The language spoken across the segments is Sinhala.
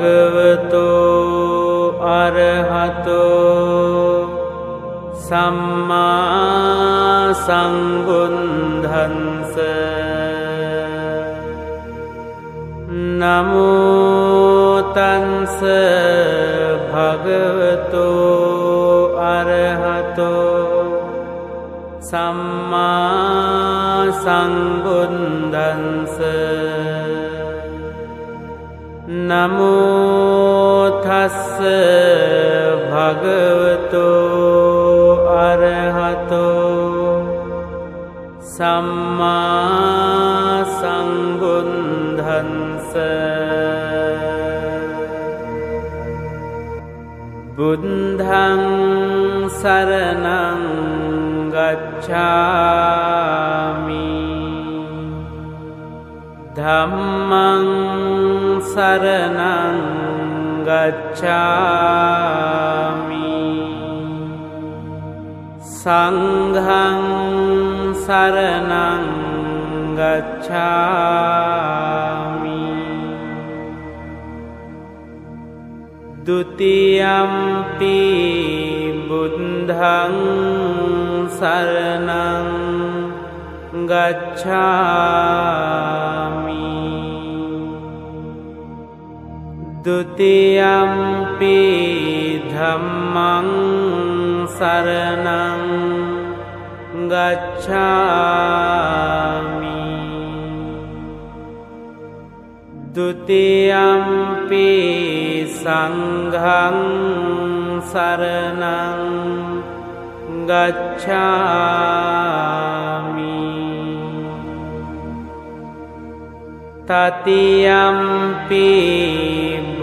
භගවතෝ අරහතෝ සම්මා සංගුන්ධන්ස නමුතන්ස භගවතෝ අරහතෝ සම්මා සංගුන්දන්ස නමුතස්ස භගවතෝ අරහතෝ සම්මා සංගුන්දන්ස බුද්ධං සරණං ගච්ඡාමි ධම්මං සරණං ගච්ඡාමි සංඝං සරණං ගච්ඡාමි දුතියම්පි බුද්ධං සරණං ගච්ඡාමි द्वितीयं धम्मं शरणं गच्छामि। द्वितीयमपि सङ्घं शरणं गच्छामि। ततीयं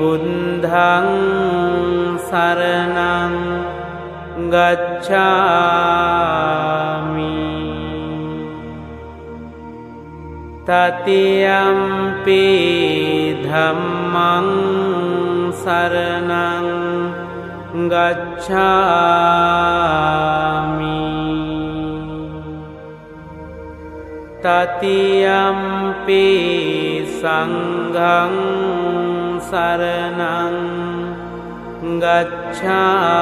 बुद्धं शरणं गच्छामि। गच्छयं धम्मं शरणं गच्छामि। गच्छम्पी सङ्घं සරණං ගච්ඡාමි.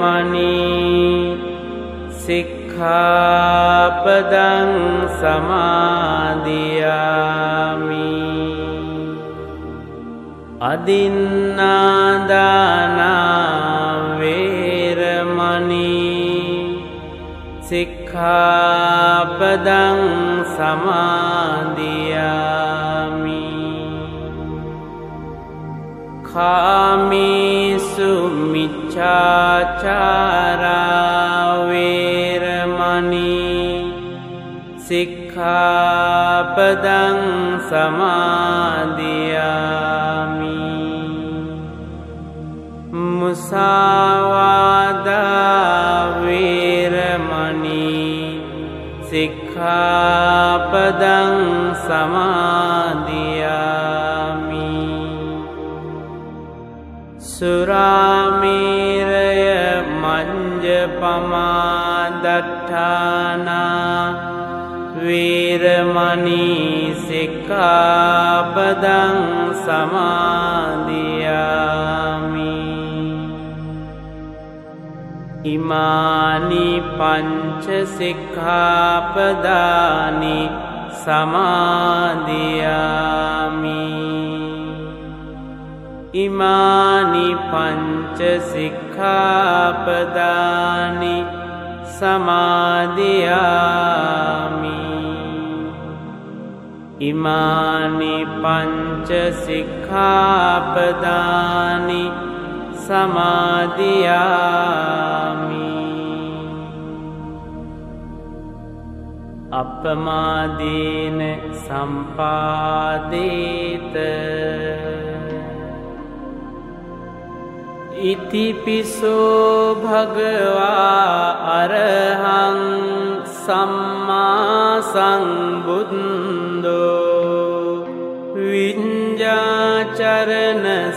ආනාතිපාතාවේරමනී සික්ඛාපදං සමාදියාමි. අදින්නාදානාවේරමනී සික්ඛාපදං සමාදියාමි කාමිසු මිච්ඡාචාරාවේරමනී සික්ඛාපදං සමාදියාමි මුසාවාදාවේරමනී සික්ඛාපදං සමාදියාමි සුරාමීරය මංජපමාදට්ඨානා වීරමනී සික්ඛාපදං සමාදියාමි ඉමානි පංච සික්ඛාපදානි සමාදියාමි. ඉමානි පංච සික්ඛාපදානි සමාදියාමි. ඉමානි පංච සික්ඛාපදානි සමාදියාමි. අපමාදීන සම්පාදීත. ඉතිපිසෝ භගවා අරහං සම්මා සම්බුද්දෝ. විඤ්ජාචරණ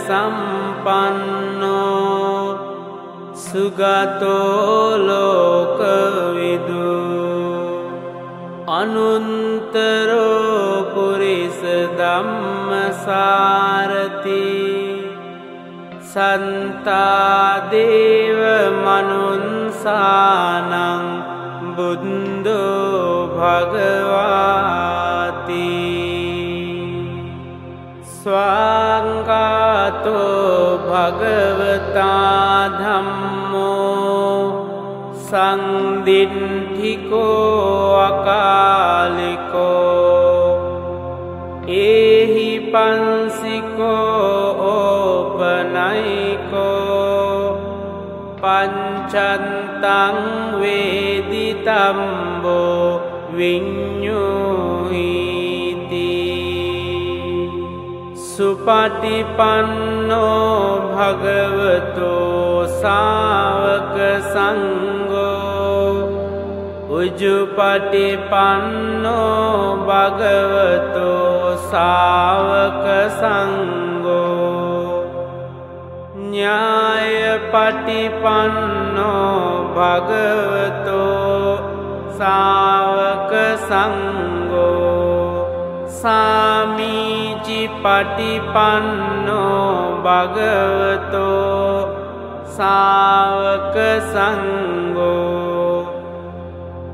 සම්පන්නෝ. සුගතෝලෝකවිදු අනුන්තරෝපුරිස දම්මසාරති සන්තාදේව මනුන්සානං බුද්දෝ භගවාති ස්වාංගාතෝ භගවතා ධම්මෝ සංදින්ටිකෝ අකාලිකෝ ඒහි පන්සිකෝ ඕපනයිකෝ පංචන්තං වේදිතම්බෝ විඤ්ඥුහිති සුපටිපන්නෝ භගවතෝ සාවක සංගෝ උජුපටිපන්නෝ භගවතෝ සාවක සංගෝ ඥාය පටිපන්නෝ භගවතෝ සාවක සංගෝ සාමීචි පටිපන්නෝ භගවතෝ සාවක සංගෝ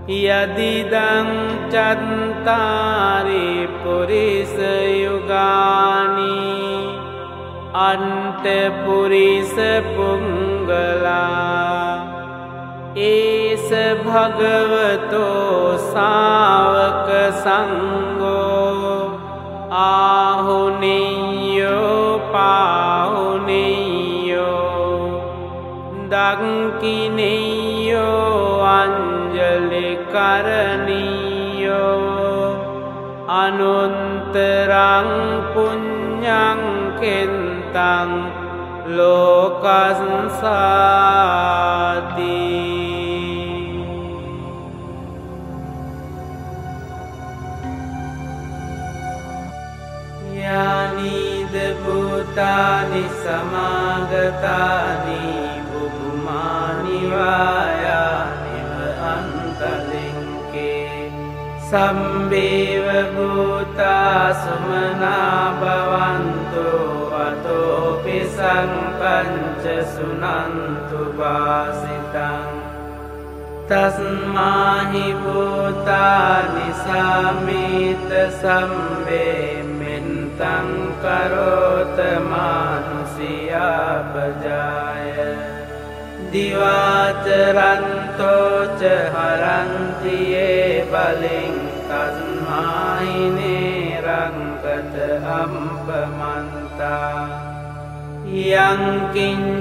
යදිදං චත්තාරි පුරිසයුගානී අන්ටපුරිස පුංගලා ඒස භගවතෝ සාවක සංගෝ ආහුනියෝ පාහුනියෝ දක්කිනෙයෝ අංජලිකරණීයෝ අනුන්තරං පුං්ඥංකෙන්තං ලෝකසාතිී භූතානි සමාගතානී බුදුමානිවායානිව අන්තලින්කේ. සම්බේව භූතා සුමනා භවන්තෝ අතෝපි සංපංච සුනන්තු වාසිතං. තස්මාහි භූතානි සාමීත සම්බේමෙන්තං කරෝත මානුසියාපජාය දිවාචරන්තෝච හරන්තියේ බලින් තස්මායිනේ රංකත අම්පමන්තා යංකින්චිවින්තං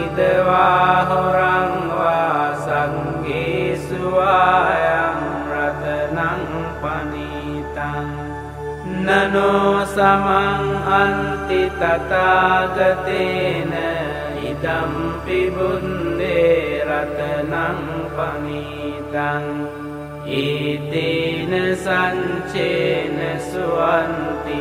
ඉදවාහොරංවා සංගේසුවායං රතනං පනීතං නනෝ සමං අන්ති තතාගතේන ඉදම්පි බුන්දේ රතනං පනීතං ඒතේන සංචේන සුවන්තියෝතෝ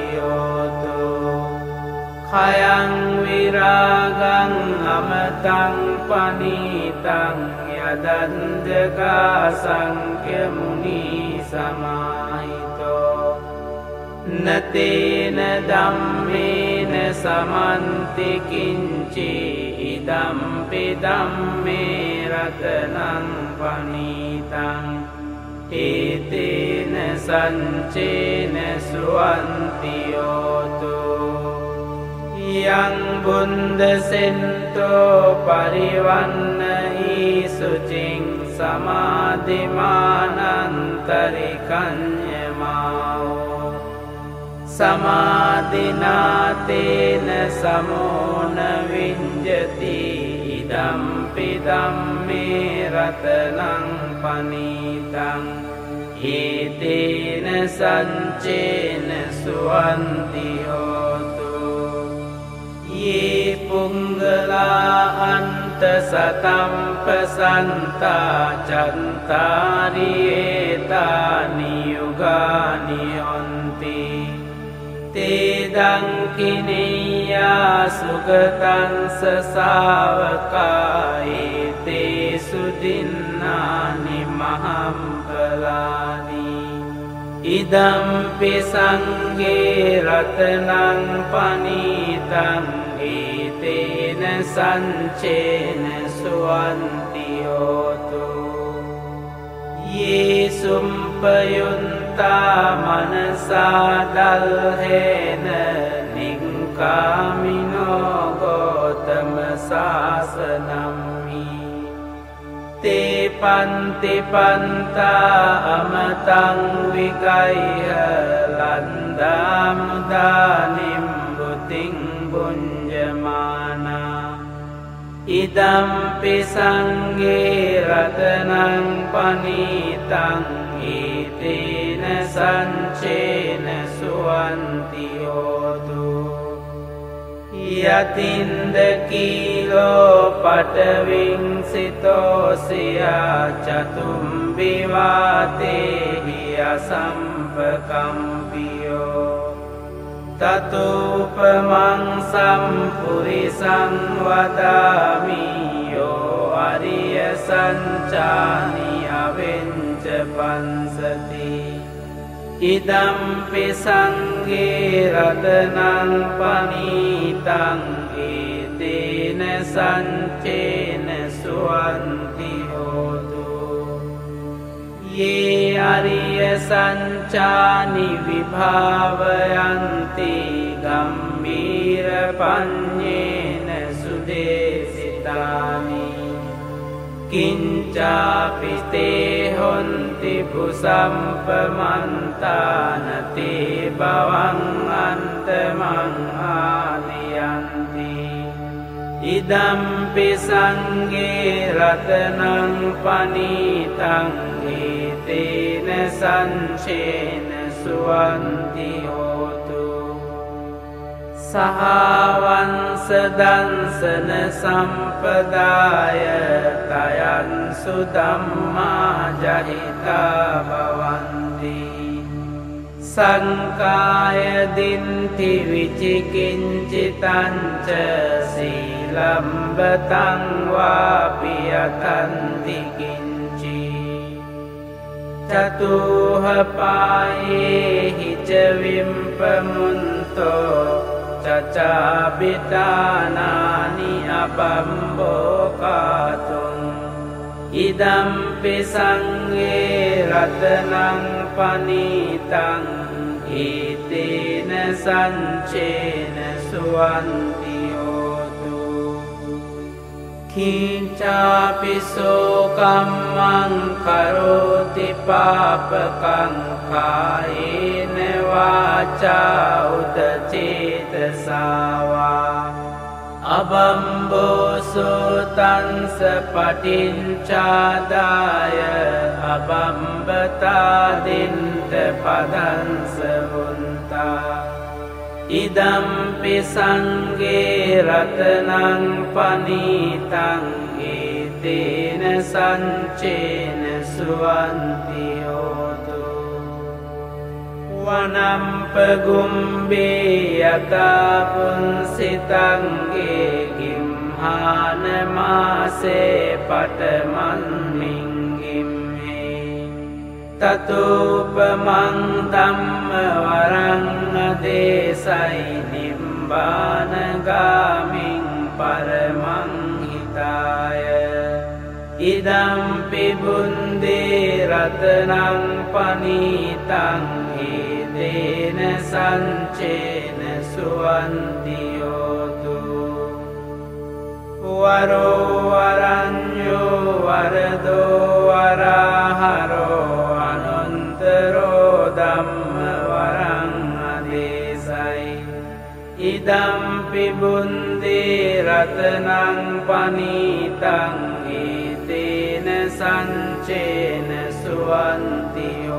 khයං විරාගං අමතං පනීතං යදන්ජකා සංඛ්‍ය මුනී සමාහිතෝ නතේන ධම්මේන සමන්ති කිංචි ඉදම්පි ධම්මේ රතනං පනීතං ඒතේන සංචේන සුවන්තියෝතෝ යං බුන්දසෙන්තෝ පරිවන්න ඊසුචිං සමාධිමානන්තරිකං්ඥමාවෝ සමාධිනාතේන සමෝන විඤ්ජති. ඉදම්පි ධම්මේ රතනං පනීතං. ඒතේන සංචේන සුවන්ති හෝතු. යේ පුංගලා අන්ත සතම්පසන්තා චන්තාරියේතානියුගානියොන්තිී තේදංකිනීයා සුගතන්ස සාවකායේ තේ සුදින්නානි මහම්පලානී ඉදම්පි සංගේ රතනං පනීතං ඒතේන සංචේන සුවන්තියෝතු. යේසුම්පයුන්තා මනසාදල්හේන නිංකාමිනෝගෝතම ශාසනම්හි තේ පන්තිපන්තා අමතං විගයිහ ලන්දාමුදානිම්බුතිං බුංජමානා ඉදම්පි සංගේ රතනං පනීතං ඒතේන සංචේන සුවන්තියෝතු. යතින්ද කීලෝ පටවින් සිතෝසියා චතුම්බිවාතේහි අසම්පකම්පියෝ. තතුපමං සම්පුරිසංවදාමියෝ අරිය සංචානියවෙංච පන්සති ඉදම්පි සංගේ රතනං පනීතං ඒතේන සංචේන සුවන්ති හෝතු ඒ අරිය සංචානි විභාවයන්ති ගම්බීර පඤ්ඤේන සුදේසිතානි කිංචාපිතේ හොන්ති පුසම්පමන්තානතේ බවං අන්තමංආනයන්ති ඉදම්පි සංගේ රතනං පනීතං ඒතේන සංශේන සුවන්තිහෝතු සහවන්සදන්සන සම්පදාය තයන් සුදම්මා ජහිතා බවන්ති සංකායදින්ති විචිකින්චිතංච සීලම්බතංවාපියතන්තිකින්චි චතුහපායේ හිචවිම්පමුන්තෝ චචාබිතානානි අපම්බෝකාතුන් ඉදම්පි සංගේ රතනං පනීතං ඒතේන සංචේන සුවන්තියෝතු කීචාපිසෝකම්මං කරෝති පාපකං කායේන වාචා උදචේතසාවා අබම්බෝසෝතන්ස පටිංචාදාය අබම්බතාදින්ට පදන්සවුන්තා ඉදම්පි සංගේ රතනං පනීතං ඒතේන සංචේන සුවන්තියෝතු. වනම්පගුම්බේ යතාපුන්සිතන්ගේ ගිම්හානමාසේ පටමන්මින්ගිම්හේ තතුපමං ධම්ම වරංගදේසයි නිම්බානගාමින් පරමංහිතාය ඉදම්පි බුන්දේ රතනං පනීතං ඒදේන සංචේන සුවන්තියෝතු වරෝවරංයෝ වරදෝවරාහරෝ අනුන්තරෝ ඉදම්පි බුන්දේ රතනං පනීතං ඒතේන සංචේන සුවන්තියෝතු.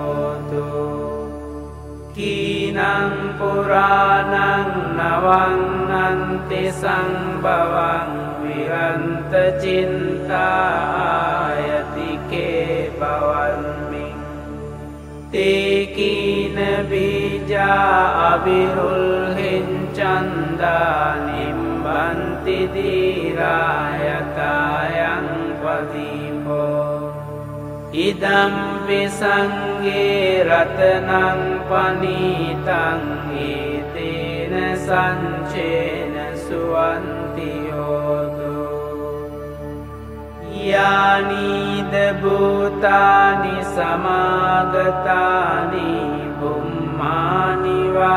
කීනං පුරාණං නවං අන්ති සංභවං විරන්ත චින්තායතිකේ බවන්මි තේකීන බීජා අවිරුල්හෙන් චන්දානිම්බන්තිදීරායතායන් පදීපෝ ඉදම්පි සංගේ රතනං පනීතං ඒතේන සංචේන සුවන්තියෝතු යානීද භූතානි සමාගතානි බුම්මානිවායානිව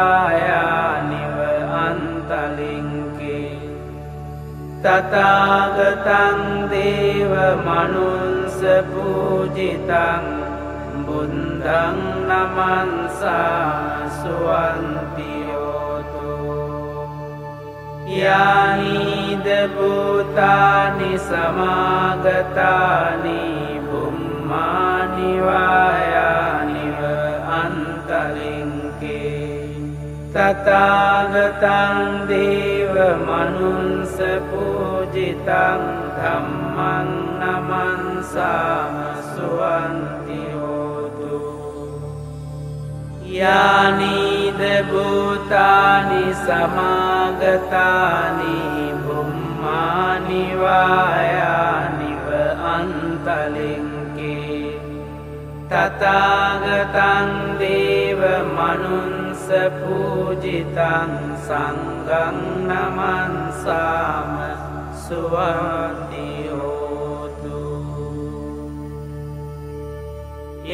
අන්තලින්කේ තතාගතන් දේව මනුන්ස පූජිතං. බුන්දං නමන්සා සුවන්තියෝතු යානීද භූතානි සමාගතානි බුම්මානිවායානිව අන්තලින්කේ තතාගතන් දේව මනුන්ස පූජිතං ධම්මං නමන්සාම සුවන්තියෝතු යානීද භූතානි සමාගතානි බුම්මානිවායානිව අන්තලින්කේ. තතාගතන් දේව මනුන්ස පූජිතං සංගං නමන්සාම සුවන්තියෝතු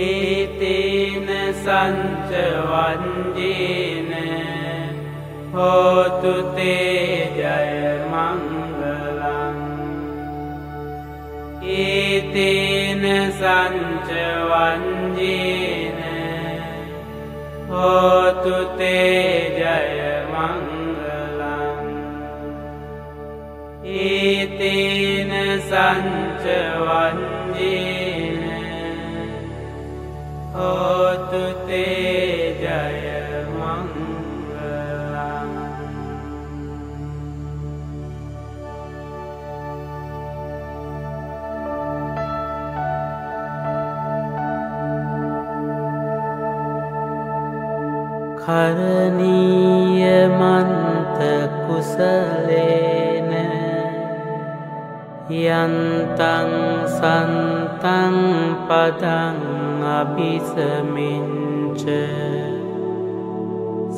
ඒතේන සංචවන්ජේන හෝතුතේ ජයමංගලං ඒතේන සංචවන්ජේන होतु ते जय मङ्गलम् एतेन सञ्च वन्देन होतु ते जय කරනීයමන්ත කුසලේන යන්තන් සන්තන් පදං අභිසමිංච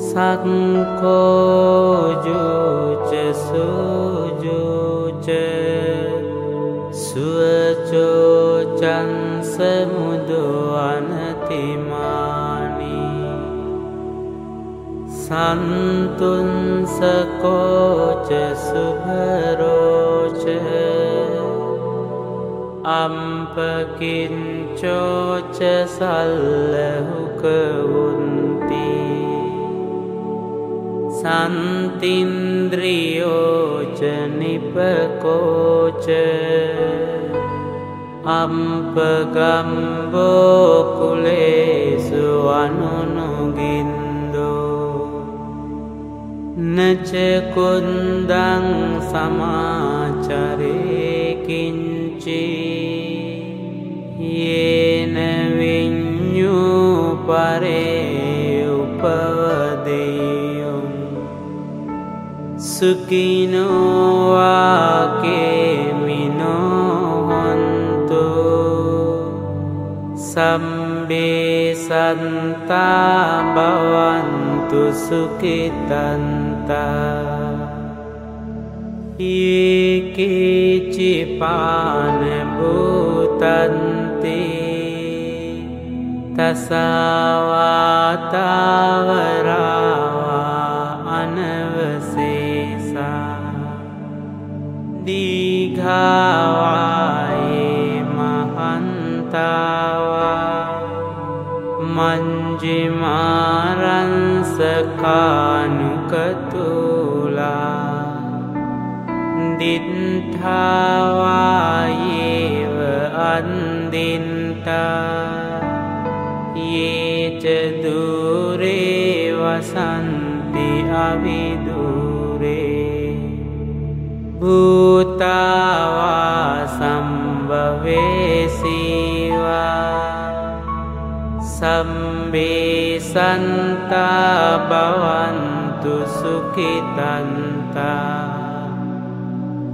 සක්කෝජූච සූජූච සුවචෝචන්සමුදු सन्तुंसकोचुभरो सुभरोच। अम्पकिञ्चोच सल्लहुकुन्ति सन्तिन्द्रियो च निपकोच अम्पगम्बोकुलेषु अनु නචකුන්දං සමාචරයකිංචි යේන විඤ්ඥූ පරේ උපවදයුම්. සුකිනෝවාකේමිනෝහොන්තු සම්බේසන්තා බවන්තු ये केचि पानभूतन्ते तस तवरा अनवशे दीघवा महान्तावा। महन्ता वा मञ्जिमारंसकानु දිත්ථාවායේව අන්දින්තා ඒච දුරේ වසන්ති අවිදුරේ භූතාවා සම්භවේසීවා සම්බේ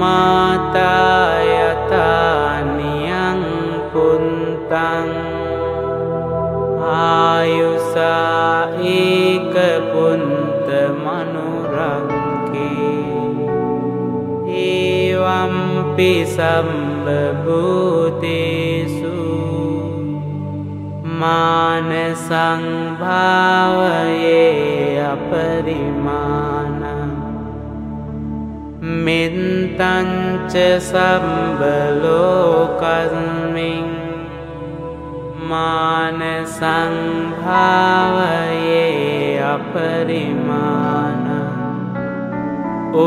මාතායතානියං පුන්තං ආයුසා ඒක පුන්ත මනුරංකේ ඒවම්පි සම්බභූතේසු මාන සංභාවයේ मिन्तञ्च सम्बलोकस्मि मानसम्भवये अपरिमान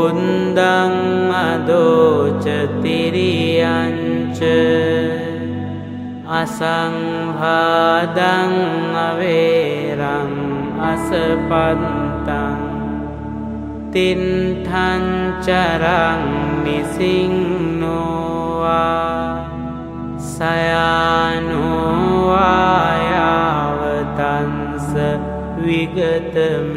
उन्दं मदोच तिरियञ्च। असम्भदङ्गवेरम् असपन् තින්ටංචරං නිසිංනෝවා සයානුවායාවතන්ස විගතමින්දෝ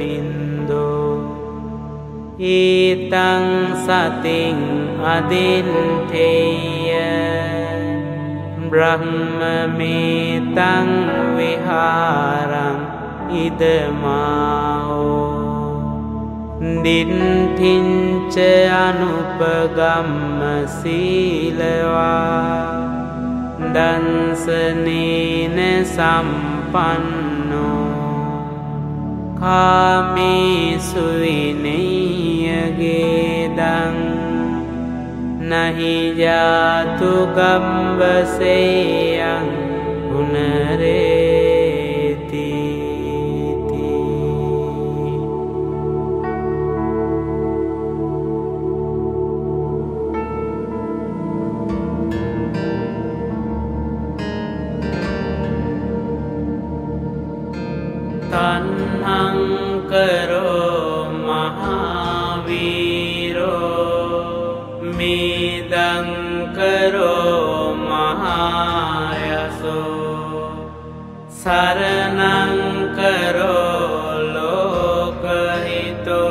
ඒතං සතින් අදින්ටෙය බ්‍රහ්මමේතං විහාරං ඉදමාහෝ දින්ටිංච අනුපගම්ම සීලවා දන්සනීන සම්පන්නෝ කාමිසුවිනීයගේදං නහිජාතු ගම්බසේයන් උනරේතිති तह्नं करो महावीरो। मेदं करो महायसो। शरणं करो लोकहितो।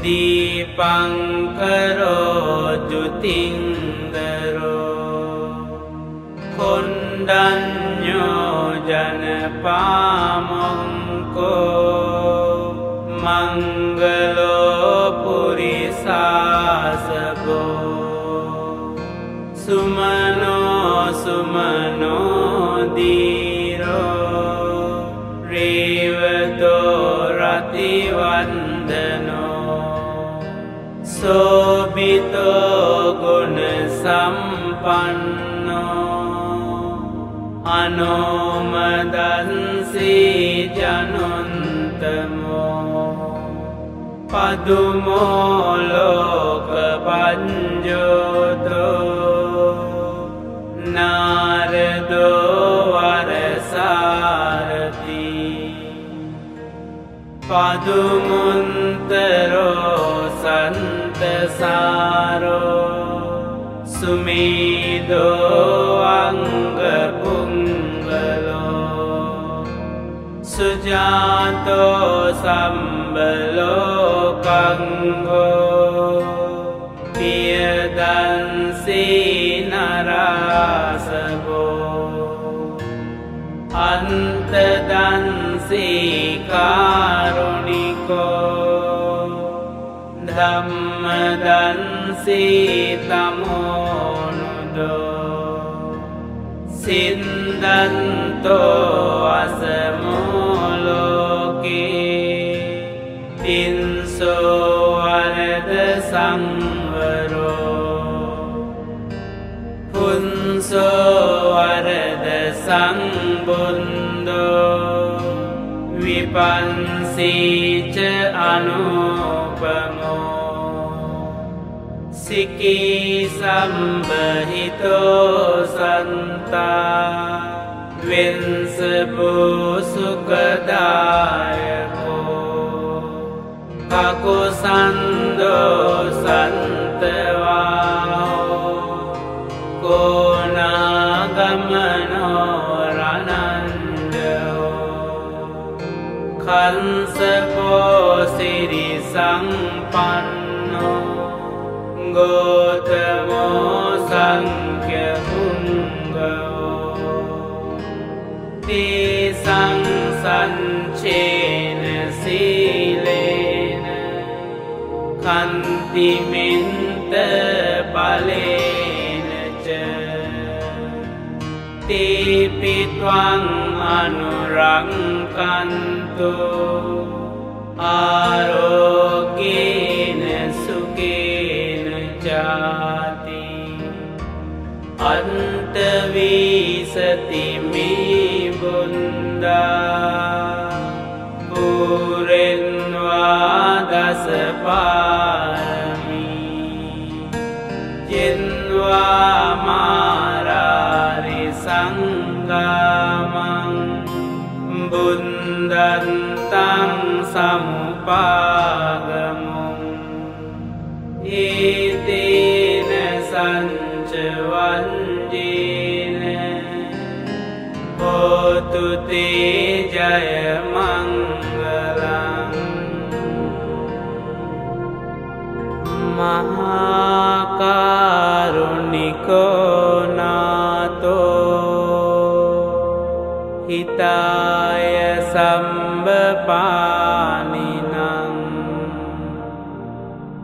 दीपं करो द्युतिं करो जनपा සුමනෝ සුමනෝදීරෝ රේවතෝ රතිවන්දනෝ සෝබිතෝ ගුණ සම්පන්නෝ අනෝමදන්සී ජනුන්තමෝ පදුමෝලෝක පංජෝතෝ पदुमन्तरो सन्तसारो। सुमेदो अङ्गपुङ्गलो। सुजातो सम्बलो कङ्गो। पियदंसि नरासवो अन्तदंसि का කෝ ධම්මදන්සිතමෝනුදෝ සින්දන්තෝ අසමෝලෝකේ පින්සෝ අරද සංවරෝ පුන්සෝ අරද සංබුන්දෝ විපන්සීච අනුපමෝ සිකී සම්බහිතෝ සන්තා වෙන්සපුසුකදායකෝ කකුසන්දෝ සන්තවාෝ කෝනාගමනෝරනන්දෝ කන්සපෝසිරි සංපන්නෝ ගෝතමෝ සංක්‍යහුංගෝ තිසංසංචේන සීලේන කන්තිමින්ත බලේනච තීපිත්වං අනුරංකන්තු भुक्तो आरोग्येन सुखेन जाति। अन्तविसति मे बुन्दान्वादश पारी जिन्वा बुन्द। බුන්දන්තං සමුපාගමුන් ඒතේන සංචවන්ජේන හෝතුතේ ජයමංගලං මහාකරුණිකෝනාතෝ හිතාය සම්බපානිනං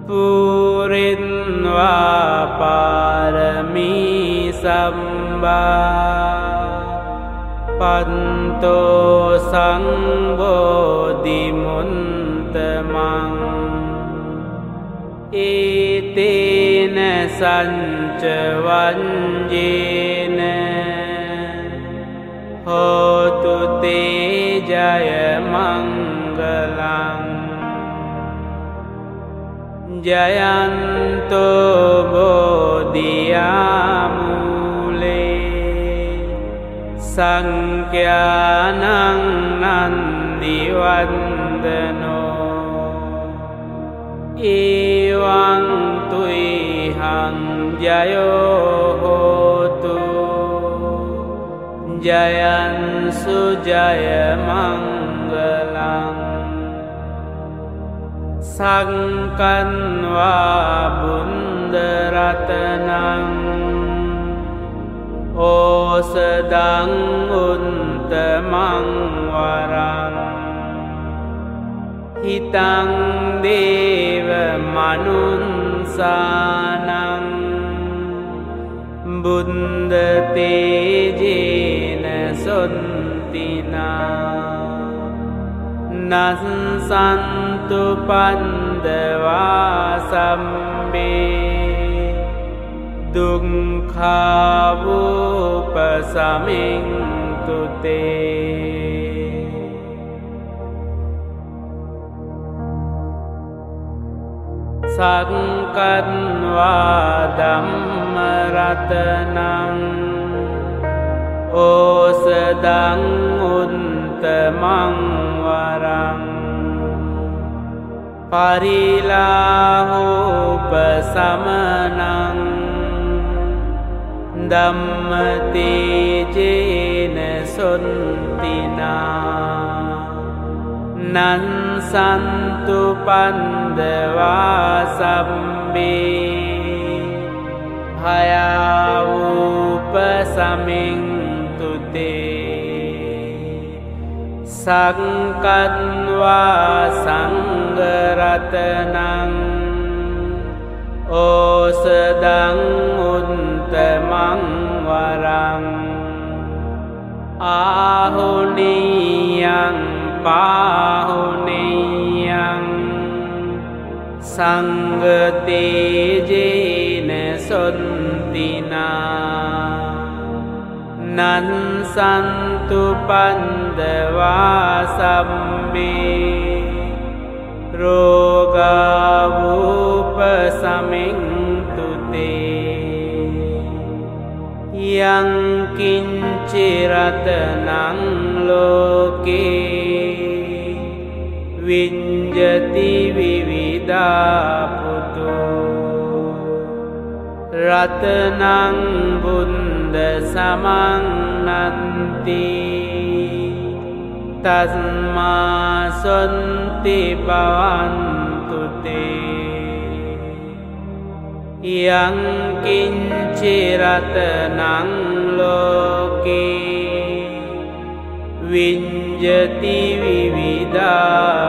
පුරෙන්වා පාරමී සම්බා පන්තෝ සංබෝධිමුන්තමං ඒතේන සංචවන්ජේන හෝතුතේ ජයමංගලං ජයන්තෝ බෝධියාමූලේ. සංඛ්‍යානං නන්දිවන්දනෝ. ඒවං තුයිහං ජයෝහෝතු ජයන්සු ජයමංගලං සංකන්වා බුන්දරතනං ඕසදං උන්තමංවරං හිතං දේව මනුන්සානං බුන්දතේජේන සොන්තිනා නසන්තු පන්දවා සම්බේ දුංඛාවූප සමින්තුතේ සක්කන්වා දම්මරතනං ඕසදං උන්තමංවරං පරිලාහෝප සමනං දම්මතේජේන සොන්තිනා නන්සන්තු පන්දවා සම්බේ. හයාවූප සමින්තුතේ සංකන්වා සංගරතනං ඕසදං උන්තමංවරං ආහුනීයං पाहुनियं सङ्गते जेन सुन्ति नन्सन्तु पन्दवासं मे रोगावपसमिन्तु ते। यं किञ्चिरतनं लोके। විංජති විවිධාපුතු. රතනං බුන්ද සමන්නන්ති. තස්මාසොන්ති පවන්තුතේ යංකින්චිරතනං ලෝකේ විංජති විවිධාපුතු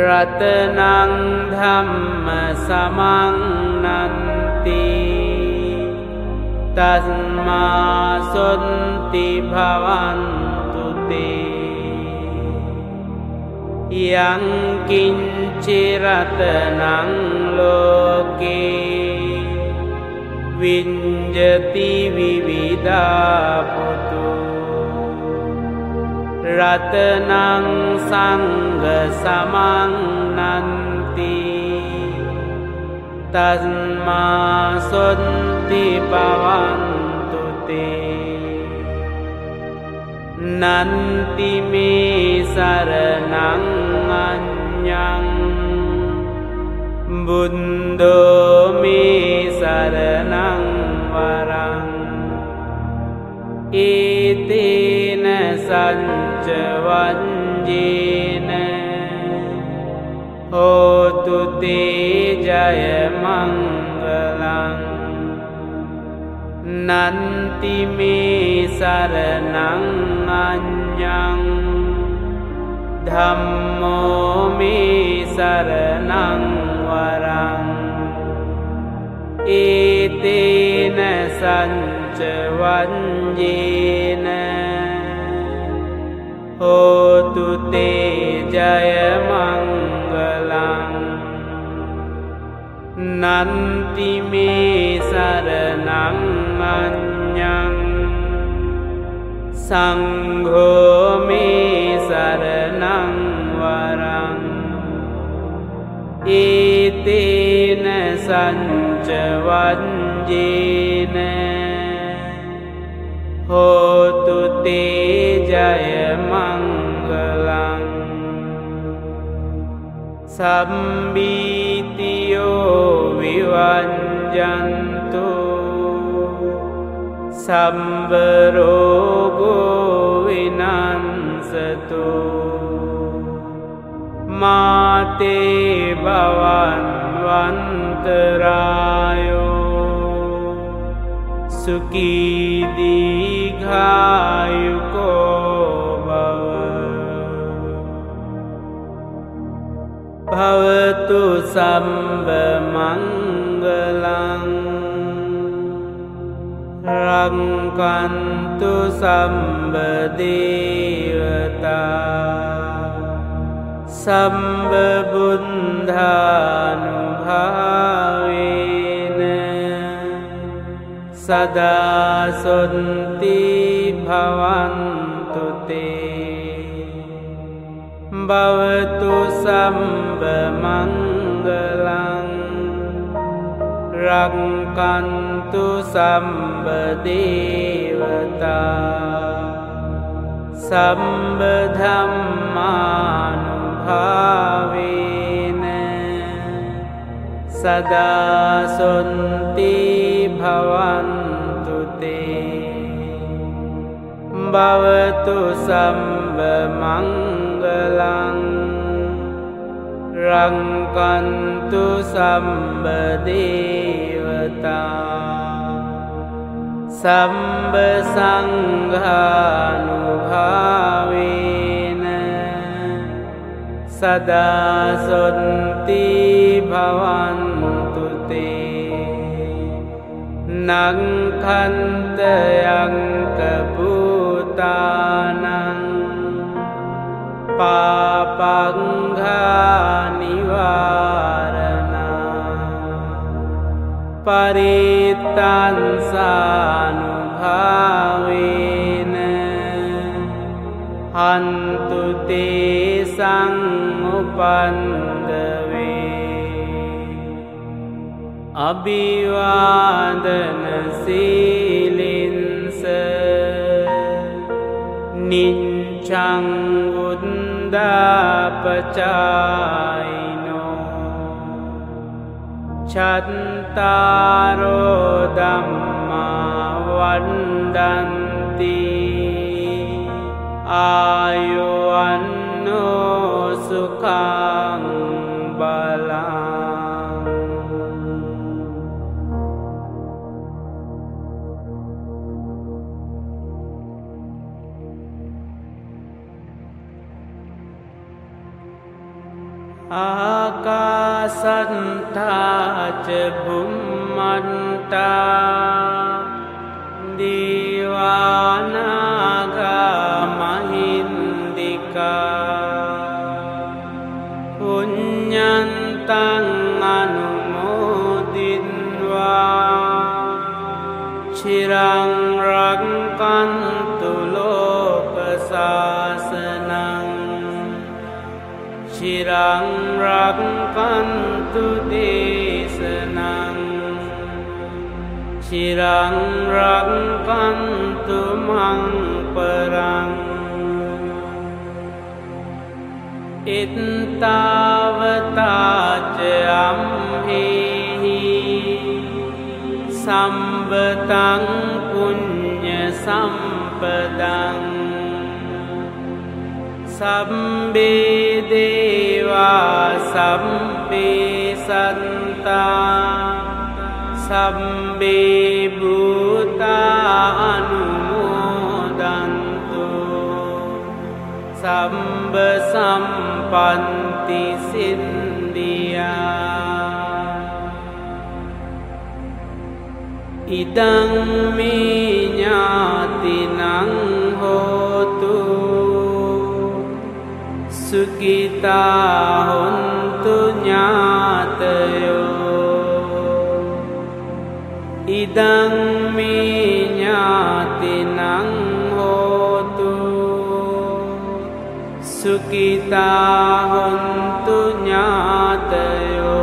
රතනං ධම්ම සමන්නන්ති තස්මාසොන්ති භවන්තුතේ යංකින්චිරතනං ලෝකේ විංජති විවිධාපුතු රතනං සංග සමන්නන්ති තස්මාසොන්ති පවන්තුතේ නන්තිමේ සරනං අඥ්ඥං බුන්දෝමේ සරනං වරං. ඒතේන සංචවංජේන හෝතුතේ ජයමංගලං නන්තිමේ සරනං අඥ්ඥං ධම්මෝමේ සරනං වරං ඒතේන සංචවංජේන හෝතුතේ ජයමංගලං නන්තිමේ සරනං අඥ්ඥං සංඝෝමේ සරනං වරං ඒතේන සංචවංජේන හෝතුතේ ජයමංගලං සම්බීතියෝ විවංජන්තු සම්බරෝගෝ විනන්සතු මාතේ බවන්වන්තරායෝ සුකීදීඝායුකෝ බව භවතු සම්බ මංගලං. රංකන්තු සම්බදේවතා සම්බබුන්ධානුභාවේන සදාසොන්ති භවන්තුතේ භවතු සම්බමංගලං රක්කන්තු සම්බදේවතා සම්බධම්මානුභාවේන සදාසොන්ති භවන්තුතේ භවතු සම්බමංගලං රංකන්තු සම්බදේවතා සම්බ සංඝානුභාවේන. සදාසොන්ති භවන්තුතේ නංකන්තයංකභූතානං පාපංඝානිවාරණා පරිත්තන්සානුභාවේන හන්තුතේ සංඋපන්දවේ අභිවාදන සීලින්ස. නිච්චංගුද්දාපචායිනෝ චත්තාරෝදම්මා වන්ඩන්ති ආයුවන්නෝ සුකං ආකාසන්තාච බුම්මන්තා දීවානාගා මහින්දිකා පුඤ්ඥන්තන් අනුමෝදින්වා. චිරංරක්කන්තුලෝකසාසනං චිරංරක්කන්තු දේශනං චිරංරක්කන්තු මංපරං එත්තාවතාචයම්හෙහි සම්බතං පුුණ්්‍ය සම්පදං සම්බේදේවා සම්බේසන්තා සම්බේභූතානුමෝදන්තු සම්බ සම්පන්ති සින්දියා न्तु ज्ञातयो। इदं मे ज्ञातिनं नो सुकिता हन्तु ज्ञातयो।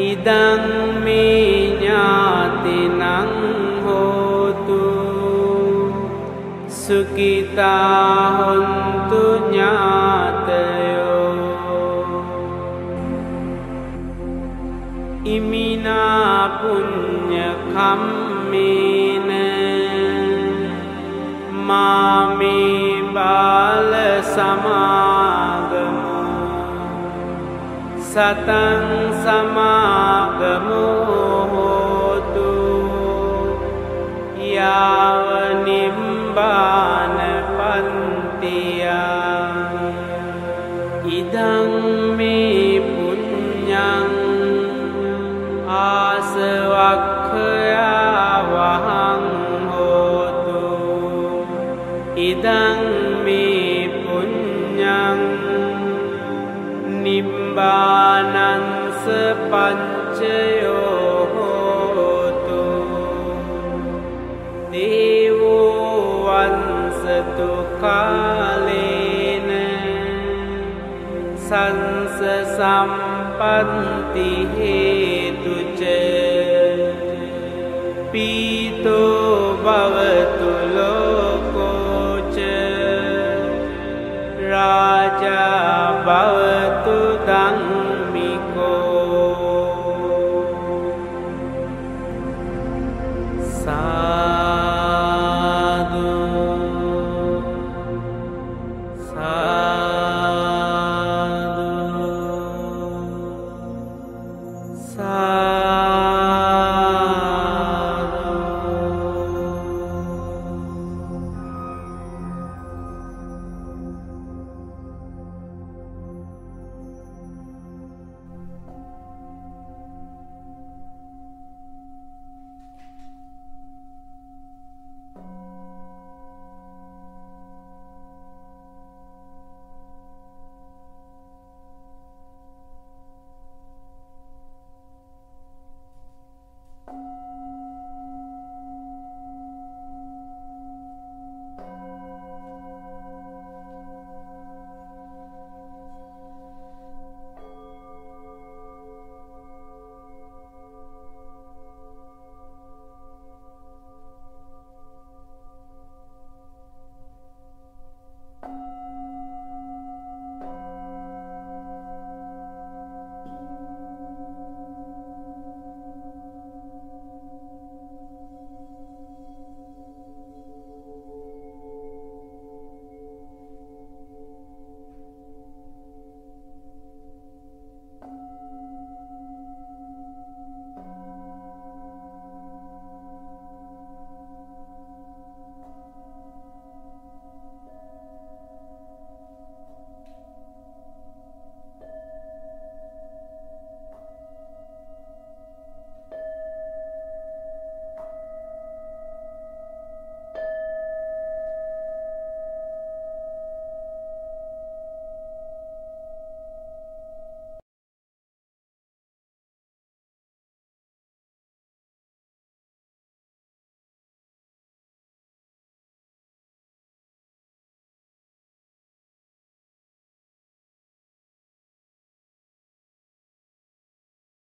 इदं मे ज्ञातिनं होतु। सुकिता हन्तु සමාගමු. සතන් සමාගමෝහෝතු යාවනිම්බාන පන්තියා. ඉදං මේ පුරාණන්ස පංචයෝ හෝතු දේවෝවන්සතු කාලේන සංස සම්පන්ති හේතුච පීතෝ භවතුලෝකෝච රාජා භව